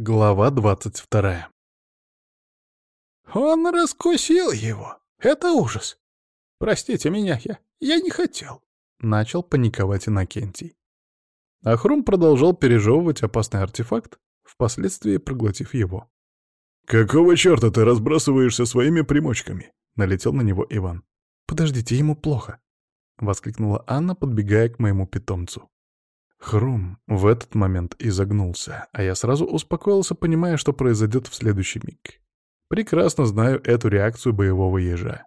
Глава двадцать вторая. «Он раскусил его! Это ужас! Простите меня, я, я не хотел!» — начал паниковать Иннокентий. Ахрум продолжал пережевывать опасный артефакт, впоследствии проглотив его. «Какого черта ты разбрасываешься своими примочками?» — налетел на него Иван. «Подождите, ему плохо!» — воскликнула Анна, подбегая к моему питомцу. Хрум в этот момент изогнулся, а я сразу успокоился, понимая, что произойдет в следующий миг. Прекрасно знаю эту реакцию боевого ежа.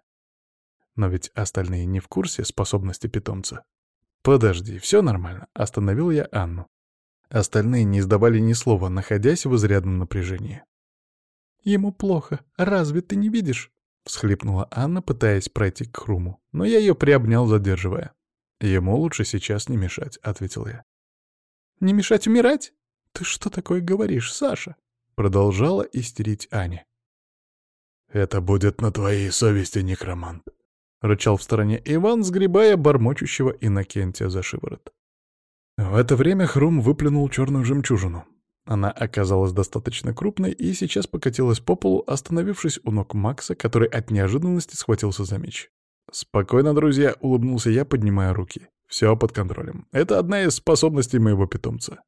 Но ведь остальные не в курсе способности питомца. «Подожди, все нормально», — остановил я Анну. Остальные не издавали ни слова, находясь в изрядном напряжении. «Ему плохо. Разве ты не видишь?» — всхлипнула Анна, пытаясь пройти к Хруму, но я ее приобнял, задерживая. «Ему лучше сейчас не мешать», — ответил я. Не мешать умирать? Ты что такое говоришь, Саша?» Продолжала истерить Аня. «Это будет на твоей совести, некромант», — рычал в стороне Иван, сгребая бормочущего Иннокентия за шиворот. В это время Хрум выплюнул черную жемчужину. Она оказалась достаточно крупной и сейчас покатилась по полу, остановившись у ног Макса, который от неожиданности схватился за меч. «Спокойно, друзья», — улыбнулся я, поднимая руки. Все под контролем. Это одна из способностей моего питомца.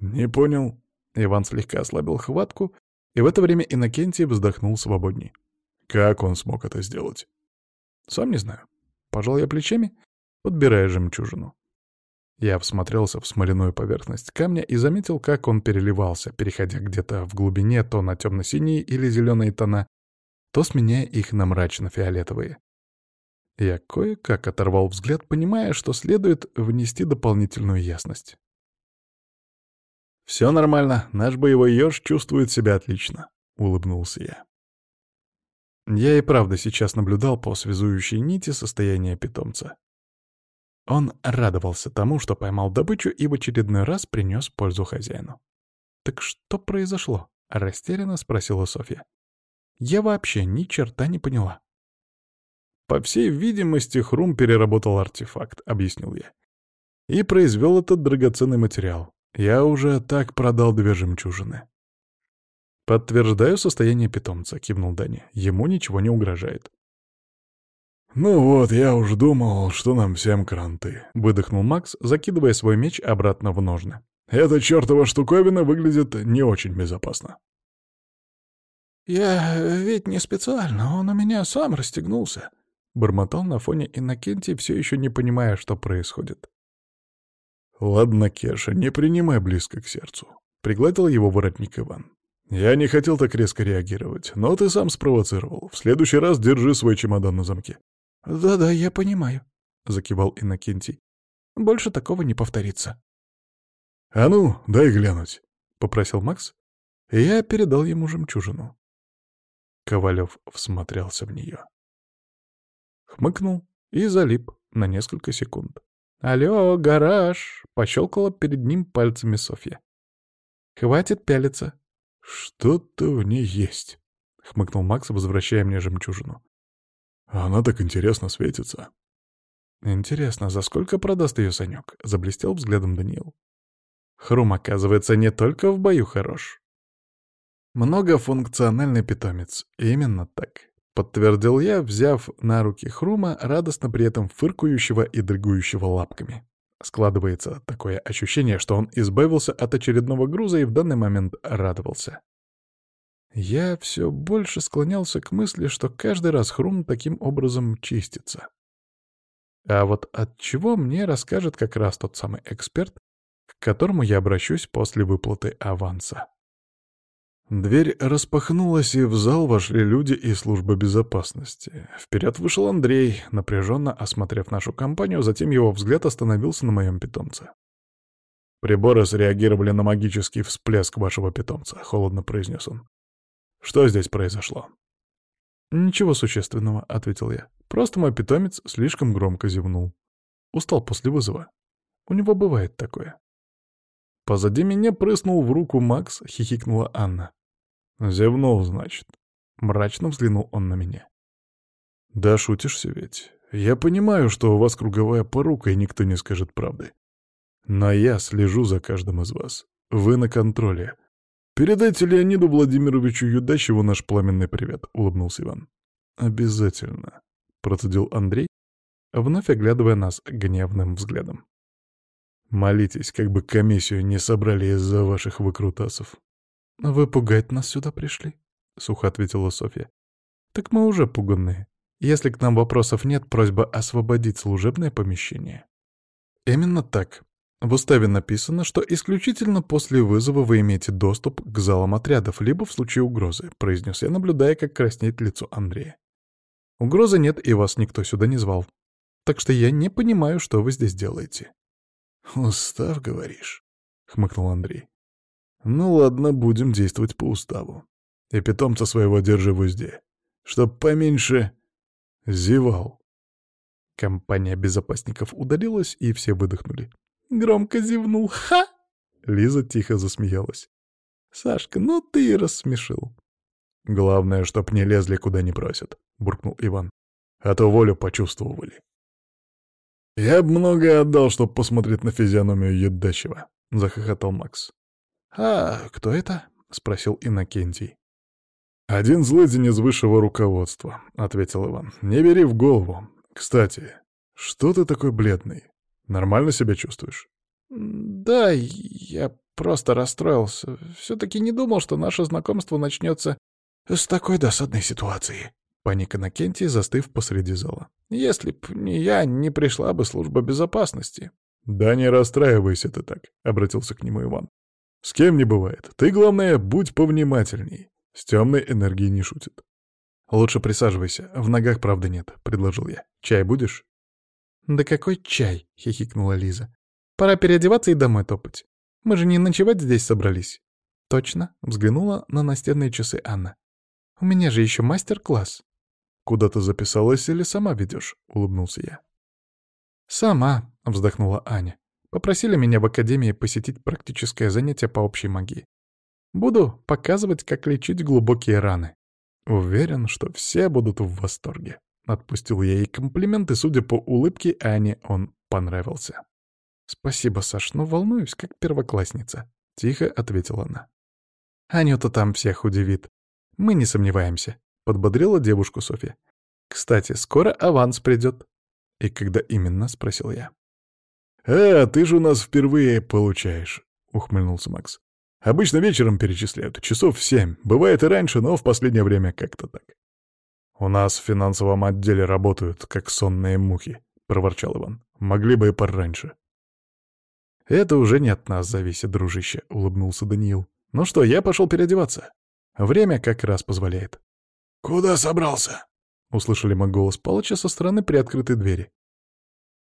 Не понял. Иван слегка ослабил хватку, и в это время Иннокентий вздохнул свободней. Как он смог это сделать? Сам не знаю. Пожал я плечами, подбирая жемчужину. Я всмотрелся в смоляную поверхность камня и заметил, как он переливался, переходя где-то в глубине то на темно-синие или зеленые тона, то сменяя их на мрачно-фиолетовые. Я кое-как оторвал взгляд, понимая, что следует внести дополнительную ясность. «Все нормально, наш боевой еж чувствует себя отлично», — улыбнулся я. Я и правда сейчас наблюдал по связующей нити состояние питомца. Он радовался тому, что поймал добычу и в очередной раз принес пользу хозяину. «Так что произошло?» — растерянно спросила Софья. «Я вообще ни черта не поняла». «По всей видимости, Хрум переработал артефакт», — объяснил я. «И произвел этот драгоценный материал. Я уже так продал две жемчужины». «Подтверждаю состояние питомца», — кивнул Дани. «Ему ничего не угрожает». «Ну вот, я уж думал, что нам всем кранты», — выдохнул Макс, закидывая свой меч обратно в ножны. «Эта чертова штуковина выглядит не очень безопасно». «Я ведь не специально, он у меня сам расстегнулся», Бормотал на фоне Иннокентий, все еще не понимая, что происходит. «Ладно, Кеша, не принимай близко к сердцу», — пригладил его воротник Иван. «Я не хотел так резко реагировать, но ты сам спровоцировал. В следующий раз держи свой чемодан на замке». «Да-да, я понимаю», — закивал Иннокентий. «Больше такого не повторится». «А ну, дай глянуть», — попросил Макс. Я передал ему жемчужину. Ковалев всмотрелся в нее хмыкнул и залип на несколько секунд. «Алло, гараж!» — пощелкала перед ним пальцами Софья. «Хватит пялиться!» «Что-то в ней есть!» — хмыкнул Макс, возвращая мне жемчужину. «Она так интересно светится!» «Интересно, за сколько продаст ее Санек?» — заблестел взглядом Даниил. «Хрум, оказывается, не только в бою хорош!» Многофункциональный питомец. Именно так подтвердил я, взяв на руки Хрума, радостно при этом фыркающего и дрыгающего лапками. Складывается такое ощущение, что он избавился от очередного груза и в данный момент радовался. Я все больше склонялся к мысли, что каждый раз Хрум таким образом чистится. А вот от чего мне расскажет как раз тот самый эксперт, к которому я обращусь после выплаты аванса. Дверь распахнулась, и в зал вошли люди и служба безопасности. Вперед вышел Андрей, напряженно осмотрев нашу компанию, затем его взгляд остановился на моем питомце. «Приборы среагировали на магический всплеск вашего питомца», — холодно произнес он. «Что здесь произошло?» «Ничего существенного», — ответил я. «Просто мой питомец слишком громко зевнул. Устал после вызова. У него бывает такое». Позади меня прыснул в руку Макс, хихикнула Анна. Зевнул, значит. Мрачно взглянул он на меня. Да шутишься ведь. Я понимаю, что у вас круговая порука, и никто не скажет правды. Но я слежу за каждым из вас. Вы на контроле. Передайте Леониду Владимировичу Юдачеву наш пламенный привет, улыбнулся Иван. Обязательно, процедил Андрей, вновь оглядывая нас гневным взглядом. Молитесь, как бы комиссию не собрали из-за ваших выкрутасов. «Вы пугать нас сюда пришли?» — сухо ответила Софья. «Так мы уже пуганные. Если к нам вопросов нет, просьба освободить служебное помещение». «Именно так. В уставе написано, что исключительно после вызова вы имеете доступ к залам отрядов, либо в случае угрозы», — произнес я, наблюдая, как краснеет лицо Андрея. «Угрозы нет, и вас никто сюда не звал. Так что я не понимаю, что вы здесь делаете». «Устав, говоришь?» — хмыкнул Андрей. Ну ладно, будем действовать по уставу. И питомца своего держи в узде, чтоб поменьше зевал. Компания безопасников удалилась, и все выдохнули. Громко зевнул. Ха! Лиза тихо засмеялась. «Сашка, ну ты и рассмешил». «Главное, чтоб не лезли, куда не просят», — буркнул Иван. «А то волю почувствовали». «Я б многое отдал, чтоб посмотреть на физиономию едащего», — захохотал Макс. «А кто это?» — спросил Иннокентий. «Один злыдень из высшего руководства», — ответил Иван. «Не бери в голову. Кстати, что ты такой бледный? Нормально себя чувствуешь?» «Да, я просто расстроился. Все-таки не думал, что наше знакомство начнется с такой досадной ситуации», — паник Иннокентий, застыв посреди зала. «Если б не я, не пришла бы служба безопасности». «Да не расстраивайся ты так», — обратился к нему Иван. С кем не бывает. Ты, главное, будь повнимательней. С темной энергией не шутит. Лучше присаживайся. В ногах правда нет, — предложил я. Чай будешь? Да какой чай? — хихикнула Лиза. Пора переодеваться и домой топать. Мы же не ночевать здесь собрались. Точно, — взглянула на настенные часы Анна. У меня же еще мастер-класс. Куда ты записалась или сама ведешь? — улыбнулся я. «Сама», — вздохнула Аня. Попросили меня в академии посетить практическое занятие по общей магии. Буду показывать, как лечить глубокие раны. Уверен, что все будут в восторге. Отпустил я ей комплименты, судя по улыбке Ани, он понравился. «Спасибо, Саш, но волнуюсь, как первоклассница», — тихо ответила она. «Аню-то там всех удивит. Мы не сомневаемся», — подбодрила девушку Софья. «Кстати, скоро аванс придет». «И когда именно?» — спросил я. Э, «А, ты же у нас впервые получаешь», — ухмыльнулся Макс. «Обычно вечером перечисляют, часов в семь. Бывает и раньше, но в последнее время как-то так». «У нас в финансовом отделе работают, как сонные мухи», — проворчал Иван. «Могли бы и пораньше». «Это уже не от нас зависит, дружище», — улыбнулся Даниил. «Ну что, я пошел переодеваться. Время как раз позволяет». «Куда собрался?» — услышали мы голос Палыча со стороны приоткрытой двери.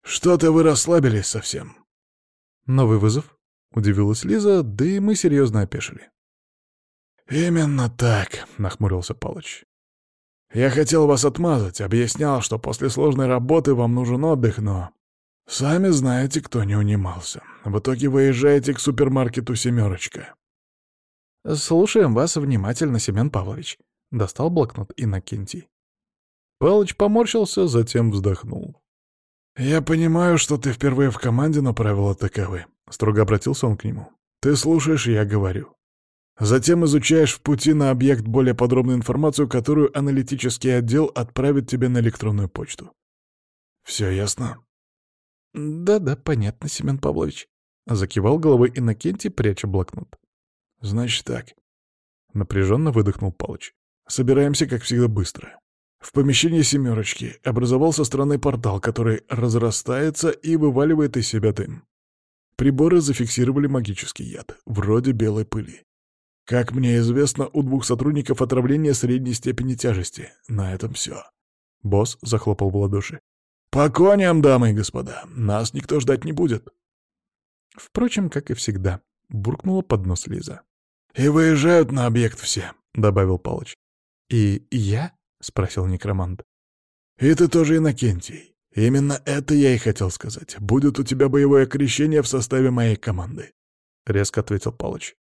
«Что-то вы расслабились совсем». «Новый вызов?» — удивилась Лиза, да и мы серьезно опешили. «Именно так», — нахмурился Палыч. «Я хотел вас отмазать, объяснял, что после сложной работы вам нужен отдых, но...» «Сами знаете, кто не унимался. В итоге выезжаете к супермаркету «Семерочка». «Слушаем вас внимательно, Семен Павлович», — достал блокнот Иннокентий. Палыч поморщился, затем вздохнул. «Я понимаю, что ты впервые в команде, но правила таковы», — строго обратился он к нему. «Ты слушаешь, я говорю. Затем изучаешь в пути на объект более подробную информацию, которую аналитический отдел отправит тебе на электронную почту. Все ясно?» «Да-да, понятно, Семен Павлович», — закивал головой Иннокентий, пряча блокнот. «Значит так», — напряженно выдохнул Палыч. «Собираемся, как всегда, быстро. В помещении «семерочки» образовался странный портал, который разрастается и вываливает из себя дым. Приборы зафиксировали магический яд, вроде белой пыли. Как мне известно, у двух сотрудников отравление средней степени тяжести. На этом все. Босс захлопал в ладоши. «По коням, дамы и господа! Нас никто ждать не будет!» Впрочем, как и всегда, буркнула под нос Лиза. «И выезжают на объект все», — добавил Палыч. «И я — спросил некромант. Это тоже Иннокентий. Именно это я и хотел сказать. Будет у тебя боевое крещение в составе моей команды», — резко ответил Палыч.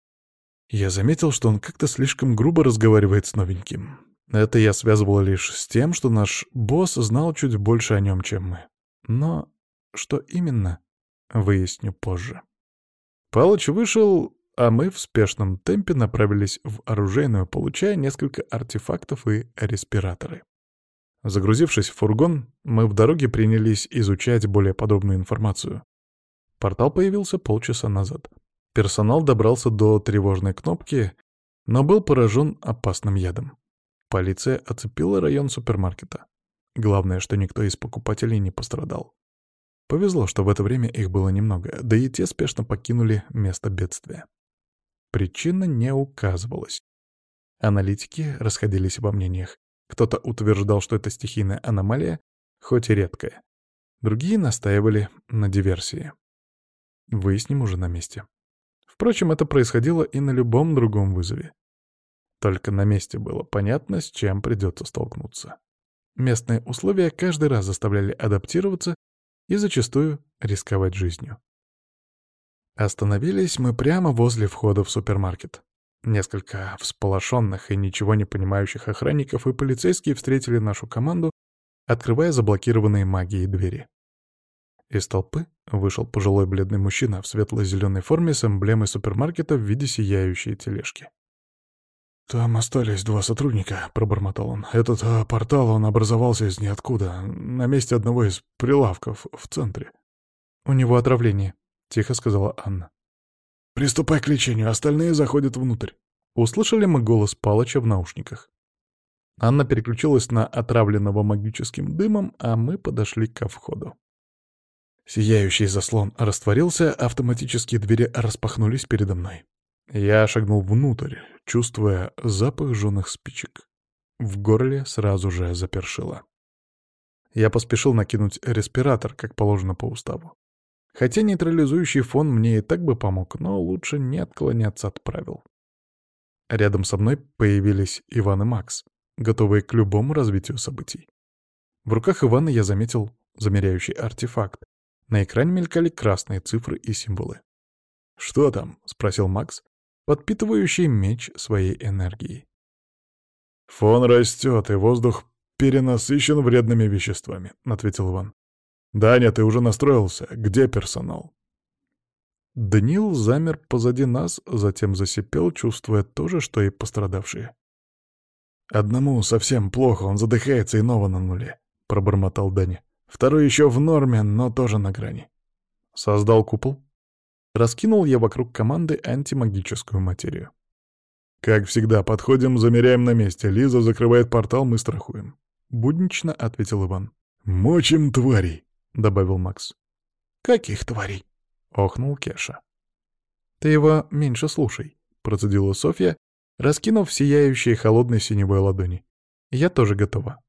Я заметил, что он как-то слишком грубо разговаривает с новеньким. Это я связывал лишь с тем, что наш босс знал чуть больше о нем, чем мы. Но что именно, выясню позже. Палыч вышел, а мы в спешном темпе направились в оружейную, получая несколько артефактов и респираторы. Загрузившись в фургон, мы в дороге принялись изучать более подробную информацию. Портал появился полчаса назад. Персонал добрался до тревожной кнопки, но был поражен опасным ядом. Полиция оцепила район супермаркета. Главное, что никто из покупателей не пострадал. Повезло, что в это время их было немного, да и те спешно покинули место бедствия. Причина не указывалась. Аналитики расходились во мнениях. Кто-то утверждал, что это стихийная аномалия, хоть и редкая. Другие настаивали на диверсии. Выясним уже на месте. Впрочем, это происходило и на любом другом вызове. Только на месте было понятно, с чем придется столкнуться. Местные условия каждый раз заставляли адаптироваться и зачастую рисковать жизнью. Остановились мы прямо возле входа в супермаркет. Несколько всполошенных и ничего не понимающих охранников и полицейские встретили нашу команду, открывая заблокированные магией двери. Из толпы вышел пожилой бледный мужчина в светло-зеленой форме с эмблемой супермаркета в виде сияющей тележки. «Там остались два сотрудника», — пробормотал он. «Этот э, портал, он образовался из ниоткуда, на месте одного из прилавков в центре». «У него отравление», тихо сказала Анна. «Приступай к лечению, остальные заходят внутрь». Услышали мы голос Палыча в наушниках. Анна переключилась на отравленного магическим дымом, а мы подошли ко входу. Сияющий заслон растворился, автоматические двери распахнулись передо мной. Я шагнул внутрь, чувствуя запах жженых спичек. В горле сразу же запершило. Я поспешил накинуть респиратор, как положено по уставу. Хотя нейтрализующий фон мне и так бы помог, но лучше не отклоняться от правил. Рядом со мной появились Иван и Макс, готовые к любому развитию событий. В руках Ивана я заметил замеряющий артефакт. На экране мелькали красные цифры и символы. «Что там?» — спросил Макс, подпитывающий меч своей энергией. «Фон растет, и воздух перенасыщен вредными веществами», — ответил Иван. «Даня, ты уже настроился. Где персонал?» Данил замер позади нас, затем засипел, чувствуя то же, что и пострадавшие. «Одному совсем плохо, он задыхается иного на нуле», — пробормотал Дани. «Второй еще в норме, но тоже на грани». Создал купол. Раскинул я вокруг команды антимагическую материю. «Как всегда, подходим, замеряем на месте. Лиза закрывает портал, мы страхуем», — буднично ответил Иван. «Мочим тварей!» — добавил Макс. «Каких тварей?» — охнул Кеша. «Ты его меньше слушай», — процедила Софья, раскинув сияющие холодной синевой ладони. «Я тоже готова».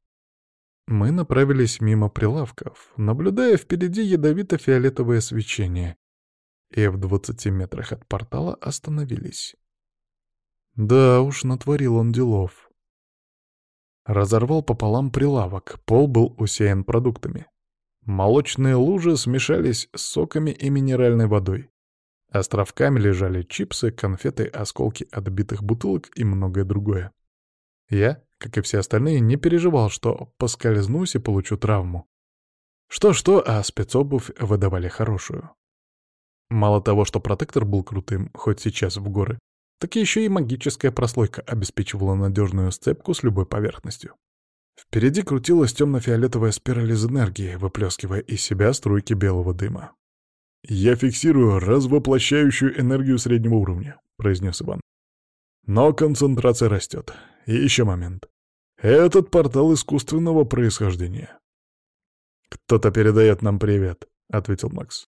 Мы направились мимо прилавков, наблюдая впереди ядовито-фиолетовое свечение, и в двадцати метрах от портала остановились. Да уж, натворил он делов. Разорвал пополам прилавок, пол был усеян продуктами. Молочные лужи смешались с соками и минеральной водой. Островками лежали чипсы, конфеты, осколки отбитых бутылок и многое другое. Я, как и все остальные, не переживал, что поскользнусь и получу травму. Что-что, а спецобувь выдавали хорошую. Мало того, что протектор был крутым, хоть сейчас в горы, так еще и магическая прослойка обеспечивала надежную сцепку с любой поверхностью. Впереди крутилась темно-фиолетовая спираль из энергии, выплескивая из себя струйки белого дыма. «Я фиксирую развоплощающую энергию среднего уровня», — произнес Иван. «Но концентрация растет. И еще момент. Этот портал искусственного происхождения». «Кто-то передает нам привет», — ответил Макс.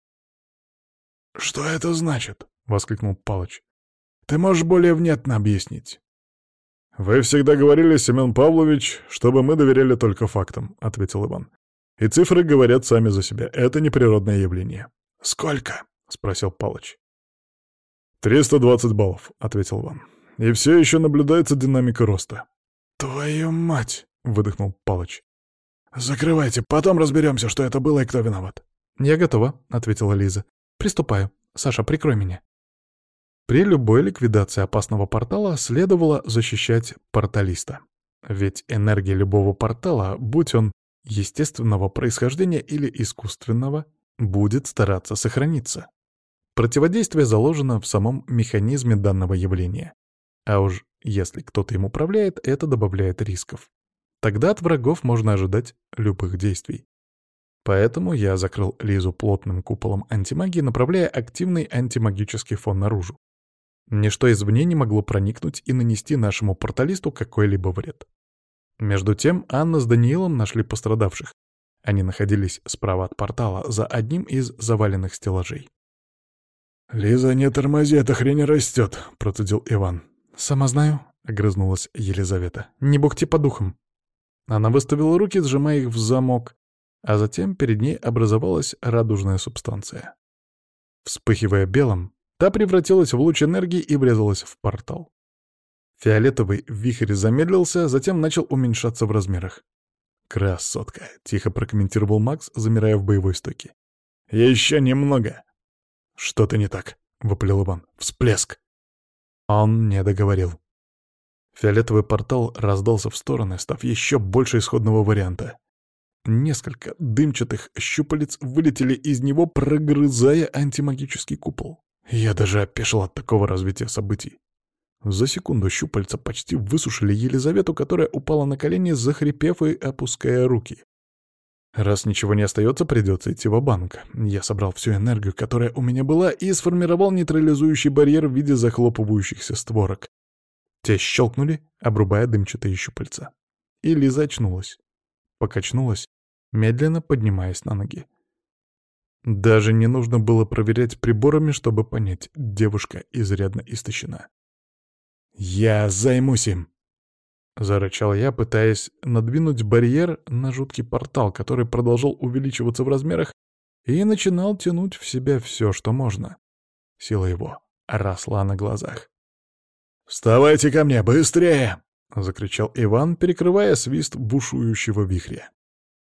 «Что это значит?» — воскликнул Палыч. «Ты можешь более внятно объяснить?» «Вы всегда говорили, Семен Павлович, чтобы мы доверяли только фактам», — ответил Иван. «И цифры говорят сами за себя. Это неприродное явление». «Сколько?» — спросил Палыч. «Триста двадцать баллов», — ответил Иван. «И все При любой ликвидации опасного портала следовало защищать порталиста. Ведь энергия любого портала, будь он естественного происхождения или искусственного, будет стараться сохраниться. Противодействие заложено в самом механизме данного явления. А уж если кто-то им управляет, это добавляет рисков. Тогда от врагов можно ожидать любых действий. Поэтому я закрыл Лизу плотным куполом антимагии, направляя активный антимагический фон наружу, Ничто извне не могло проникнуть и нанести нашему порталисту какой-либо вред. Между тем Анна с Даниилом нашли пострадавших. Они находились справа от портала, за одним из заваленных стеллажей. «Лиза, не тормози, эта хрень растет», — процедил Иван. «Сама знаю», — огрызнулась Елизавета. «Не бухти по духам». Она выставила руки, сжимая их в замок, а затем перед ней образовалась радужная субстанция. Вспыхивая белым, Та превратилась в луч энергии и врезалась в портал. Фиолетовый вихрь замедлился, затем начал уменьшаться в размерах. «Красотка!» — тихо прокомментировал Макс, замирая в боевой стойке. «Еще немного!» «Что-то не так!» — выпалил Иван. «Всплеск!» Он не договорил. Фиолетовый портал раздался в стороны, став еще больше исходного варианта. Несколько дымчатых щупалец вылетели из него, прогрызая антимагический купол. Я даже опешил от такого развития событий. За секунду щупальца почти высушили Елизавету, которая упала на колени, захрипев и опуская руки. Раз ничего не остается, придется идти в банк Я собрал всю энергию, которая у меня была, и сформировал нейтрализующий барьер в виде захлопывающихся створок. Те щелкнули, обрубая дымчатые щупальца. И Лиза очнулась. Покачнулась, медленно поднимаясь на ноги. Даже не нужно было проверять приборами, чтобы понять, девушка изрядно истощена. «Я займусь им!» — зарычал я, пытаясь надвинуть барьер на жуткий портал, который продолжал увеличиваться в размерах и начинал тянуть в себя все, что можно. Сила его росла на глазах. «Вставайте ко мне, быстрее!» — закричал Иван, перекрывая свист бушующего вихря.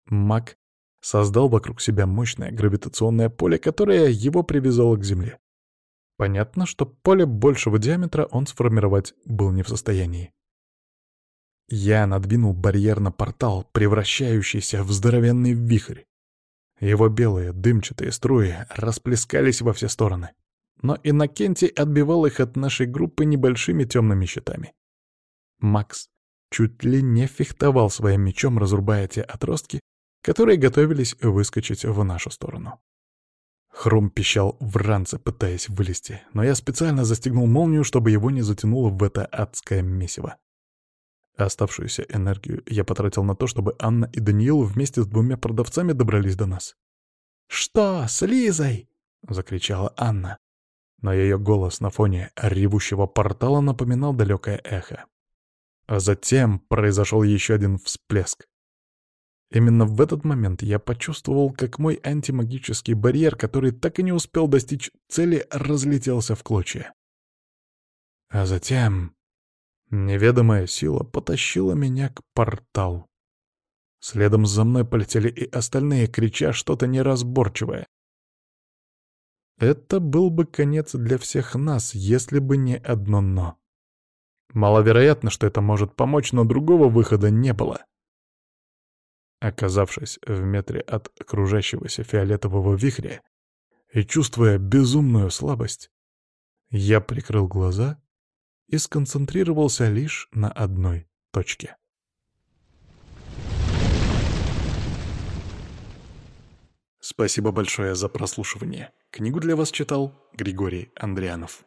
Маг создал вокруг себя мощное гравитационное поле, которое его привязало к Земле. Понятно, что поле большего диаметра он сформировать был не в состоянии. Я надвинул барьер на портал, превращающийся в здоровенный вихрь. Его белые дымчатые струи расплескались во все стороны. Но Иннокентий отбивал их от нашей группы небольшими темными щитами. Макс чуть ли не фехтовал своим мечом, разрубая те отростки, которые готовились выскочить в нашу сторону. Хром пищал в ранце, пытаясь вылезти, но я специально застегнул молнию, чтобы его не затянуло в это адское месиво. Оставшуюся энергию я потратил на то, чтобы Анна и Даниил вместе с двумя продавцами добрались до нас. «Что с Лизой?» — закричала Анна. Но ее голос на фоне ревущего портала напоминал далекое эхо. А затем произошел еще один всплеск. Именно в этот момент я почувствовал, как мой антимагический барьер, который так и не успел достичь цели, разлетелся в клочья. А затем неведомая сила потащила меня к порталу. Следом за мной полетели и остальные, крича что-то неразборчивое. Это был бы конец для всех нас, если бы не одно «но». Маловероятно, что это может помочь, но другого выхода не было. Оказавшись в метре от окружающегося фиолетового вихря и чувствуя безумную слабость, я прикрыл глаза и сконцентрировался лишь на одной точке. Спасибо большое за прослушивание. Книгу для вас читал Григорий Андрианов.